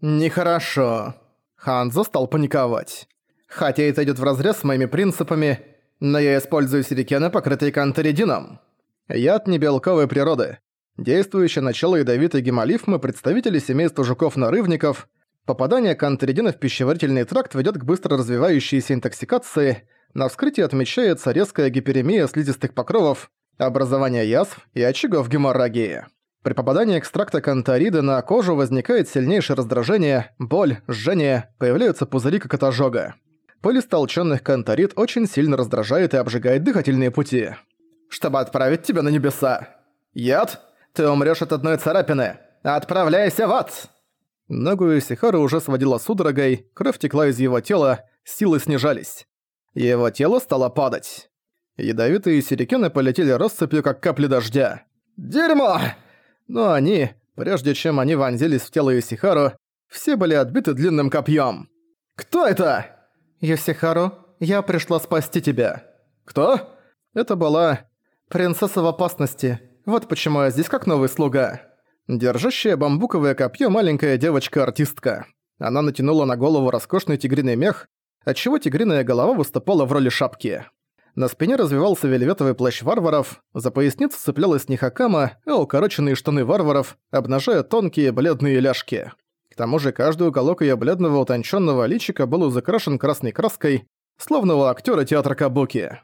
Нехорошо. Ханзо стал паниковать. Хотя это идет вразрез с моими принципами, но я использую сирикены, покрытые кантеридином. Яд не белковой природы. Действующее начало ядовитой гемолифмы представители семейства жуков-нарывников. Попадание кантеридина в пищеварительный тракт ведет к быстро развивающейся интоксикации. На вскрытии отмечается резкая гиперемия слизистых покровов, образование язв и очагов геморрагии. При попадании экстракта канторида на кожу возникает сильнейшее раздражение, боль, жжение, появляются пузыри как от ожога. Пыль истолчённых очень сильно раздражает и обжигает дыхательные пути. Чтобы отправить тебя на небеса. Яд? Ты умрёшь от одной царапины. Отправляйся в ад! Ногу Исихару уже сводила судорогой, кровь текла из его тела, силы снижались. Его тело стало падать. Ядовитые сирикены полетели россыпью, как капли дождя. «Дерьмо!» Но они, прежде чем они вонзились в тело Исихару, все были отбиты длинным копьем. «Кто это?» «Йосихару, я пришла спасти тебя». «Кто?» Это была принцесса в опасности. Вот почему я здесь как новый слуга. Держащая бамбуковое копье маленькая девочка-артистка. Она натянула на голову роскошный тигриный мех, отчего тигриная голова выступала в роли шапки. На спине развивался вельветовый плащ варваров, за поясницу цеплялась нихакама, а укороченные штаны варваров, обнажая тонкие бледные ляжки. К тому же каждый уголок её бледного утонченного личика был закрашен красной краской, словно у актера театра Кабуки.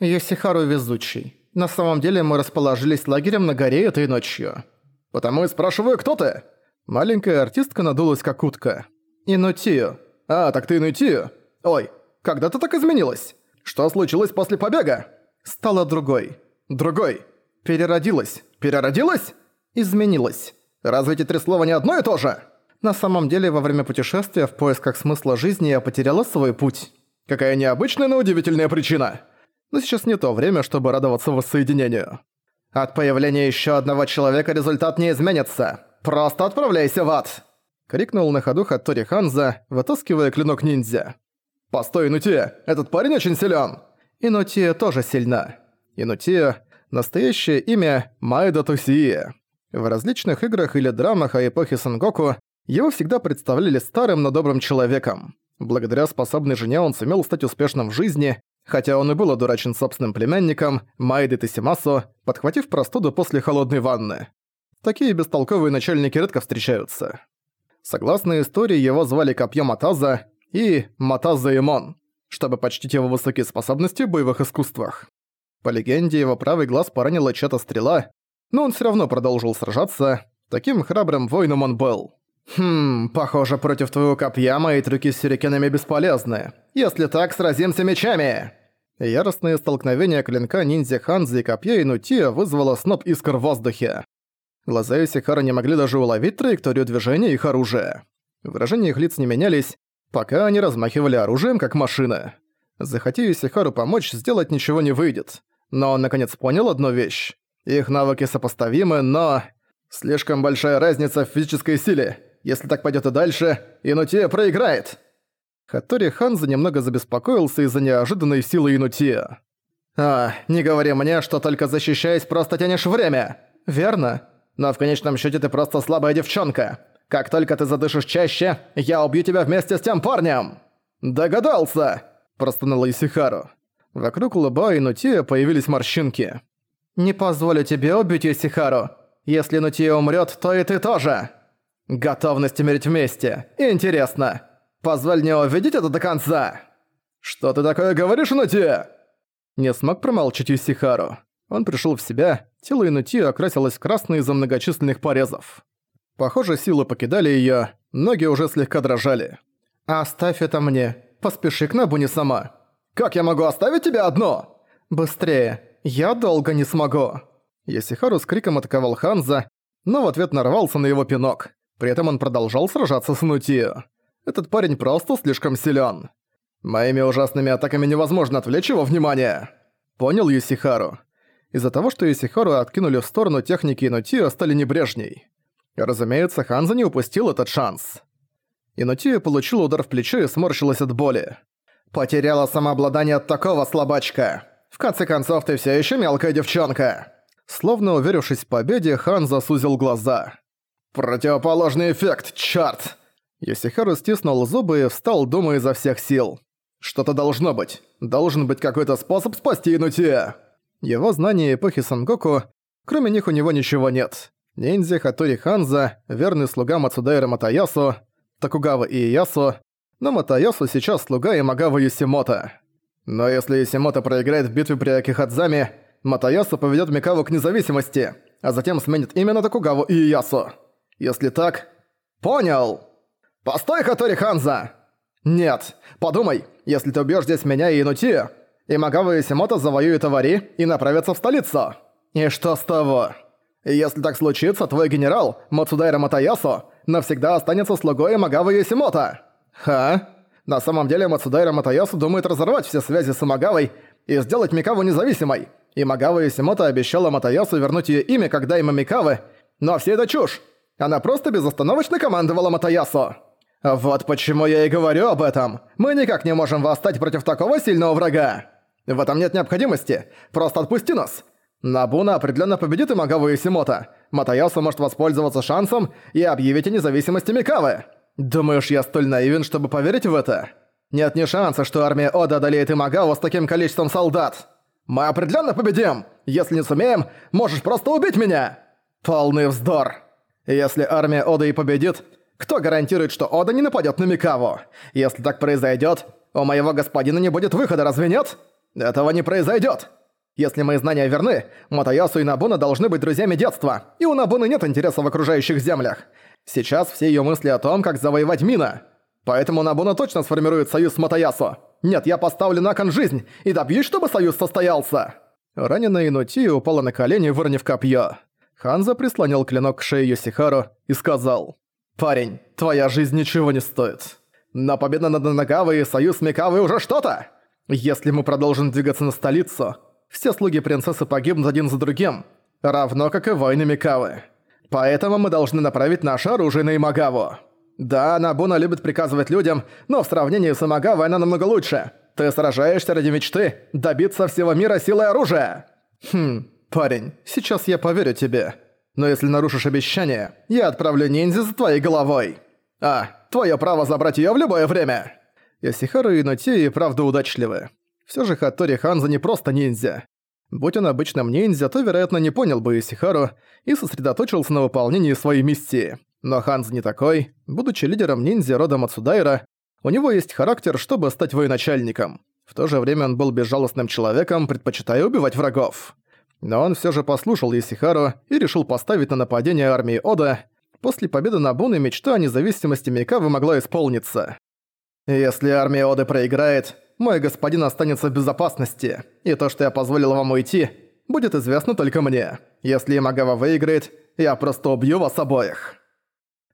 «Йосихару везучий. На самом деле мы расположились лагерем на горе этой ночью. Потому и спрашиваю, кто ты?» Маленькая артистка надулась как утка. «Инутию». «А, так ты Инутию? Ой, когда ты так изменилась?» Что случилось после побега? Стала другой. Другой. Переродилась. Переродилась? Изменилась. Разве эти три слова не одно и то же? На самом деле, во время путешествия в поисках смысла жизни я потеряла свой путь. Какая необычная, но удивительная причина. Но сейчас не то время, чтобы радоваться воссоединению. От появления еще одного человека результат не изменится. Просто отправляйся в ад!» Крикнул на ходу Хаттори Ханза, вытаскивая клинок ниндзя. «Постой, Инутия, этот парень очень силен. Инутия тоже сильна. Инутия – настоящее имя Майда Тусии. В различных играх или драмах о эпохе Сангоку его всегда представляли старым, но добрым человеком. Благодаря способной жене он сумел стать успешным в жизни, хотя он и был одурачен собственным племянником, Майдой Тесимасу, подхватив простуду после холодной ванны. Такие бестолковые начальники редко встречаются. Согласно истории, его звали Копьем Атаза, и Матазаэмон, чтобы почтить его высокие способности в боевых искусствах. По легенде, его правый глаз поранила чья-то стрела, но он все равно продолжил сражаться. Таким храбрым воином он был. «Хм, похоже, против твоего копья мои трюки с сюрикенами бесполезны. Если так, сразимся мечами!» Яростное столкновение клинка ниндзя Ханзи и копья Инутия вызвало сноп искр в воздухе. Глаза Исихара не могли даже уловить траекторию движения их оружия. Выражения их лиц не менялись, пока они размахивали оружием как машина. Захоти Исихару помочь, сделать ничего не выйдет. Но он наконец понял одну вещь. Их навыки сопоставимы, но... Слишком большая разница в физической силе. Если так пойдет и дальше, Инутия проиграет. Хаттори Ханза немного забеспокоился из-за неожиданной силы Инутия. «А, не говори мне, что только защищаясь просто тянешь время. Верно? Но в конечном счете ты просто слабая девчонка. Как только ты задышишь чаще, я убью тебя вместе с тем парнем!» «Догадался!» – простонала Исихару. Вокруг лба и Нутия появились морщинки. «Не позволю тебе убить Исихару. Если Нутия умрет, то и ты тоже!» «Готовность умереть вместе. Интересно. Позволь мне увидеть это до конца!» «Что ты такое говоришь, Нутия?» Не смог промолчать Исихару. Он пришел в себя, тело Инутия окрасилось в красный из-за многочисленных порезов. Похоже, силы покидали её, ноги уже слегка дрожали. «Оставь это мне. Поспеши к Набуне сама». «Как я могу оставить тебя одно?» «Быстрее. Я долго не смогу». Ясихару с криком атаковал Ханза, но в ответ нарвался на его пинок. При этом он продолжал сражаться с Нутио. Этот парень просто слишком силён. Моими ужасными атаками невозможно отвлечь его внимание. Понял Юсихару. Из-за того, что Юсихару откинули в сторону техники Нутио, стали небрежней. Разумеется, Ханза не упустил этот шанс. Инутия получила удар в плечо и сморщилась от боли. «Потеряла самообладание от такого слабачка! В конце концов, ты все еще мелкая девчонка!» Словно уверившись в победе, Хан засузил глаза. «Противоположный эффект, чёрт!» Йосихару стиснул зубы и встал, думая изо всех сил. «Что-то должно быть. Должен быть какой-то способ спасти Инутия!» Его знания эпохи Сангоку, кроме них у него ничего нет. Ниндзя Хатори Ханза, верный слуга Мацудайра Матаясу, Такугава и Иясу, но Матаясу сейчас слуга Имагава Юсимото. Но если Юсимото проиграет в битве при Акихадзаме, Матаясу поведет Микаву к независимости, а затем сменит именно Такугаву и Иясу. Если так... Понял! Постой, Хатори Ханза! Нет, подумай, если ты убьешь здесь меня и Инути, Имагава Юсимото завоюет Авари и направится в столицу. И что с того? Если так случится, твой генерал, Мацудайра Матаясу, навсегда останется слугой Имагава Юсимото. Ха? На самом деле Мацудайра Матаясу думает разорвать все связи с Имагавой и сделать Микаву независимой. Имагава Юсимото обещала Матаясу вернуть ее имя, когда има Микавы, но все это чушь. Она просто безостановочно командовала Матаясу. Вот почему я и говорю об этом. Мы никак не можем восстать против такого сильного врага. В этом нет необходимости. Просто отпусти нас. Набуна определенно победит Имагаву Юсимото. Матаясу может воспользоваться шансом и объявить о независимости Микавы. Думаешь, я столь наивен, чтобы поверить в это? Нет ни шанса, что армия Ода одолеет Имагаву с таким количеством солдат. Мы определенно победим! Если не сумеем, можешь просто убить меня! Полный вздор. Если армия Ода и победит, кто гарантирует, что Ода не нападет на Микаву? Если так произойдет, у моего господина не будет выхода, разве нет? Этого не произойдет. Если мои знания верны, Матаясу и Набуна должны быть друзьями детства, и у Набуны нет интереса в окружающих землях. Сейчас все ее мысли о том, как завоевать Мина. Поэтому Набуна точно сформирует союз с Матаясу. Нет, я поставлю на кон жизнь и добьюсь, чтобы союз состоялся. Раненая Инути упала на колени, выронив копье. Ханза прислонил клинок к шее Йосихару и сказал, «Парень, твоя жизнь ничего не стоит. Но победа над Нагавой и союз Микавы уже что-то! Если мы продолжим двигаться на столицу, все слуги принцессы погибнут один за другим, равно как и воины Микавы. Поэтому мы должны направить наше оружие на Имагаву. Да, Набуна любит приказывать людям, но в сравнении с Имагавой она намного лучше. Ты сражаешься ради мечты добиться всего мира силой оружия. Хм, парень, сейчас я поверю тебе. Но если нарушишь обещание, я отправлю ниндзя за твоей головой. А, твое право забрать ее в любое время. Ясихару и Нути и правда удачливы. Все же Хаттори Ханза не просто ниндзя. Будь он обычным ниндзя, то, вероятно, не понял бы Исихару и сосредоточился на выполнении своей миссии. Но Ханз не такой. Будучи лидером ниндзя рода Мацудайра, у него есть характер, чтобы стать военачальником. В то же время он был безжалостным человеком, предпочитая убивать врагов. Но он все же послушал Исихару и решил поставить на нападение армии Ода. После победы на Буне мечта о независимости Микавы могла исполниться. Если армия Оды проиграет, мой господин останется в безопасности, и то, что я позволил вам уйти, будет известно только мне. Если Имагава выиграет, я просто убью вас обоих».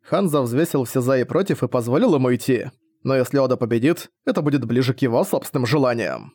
Ханза взвесил все за и против и позволил ему уйти. Но если Ода победит, это будет ближе к его собственным желаниям.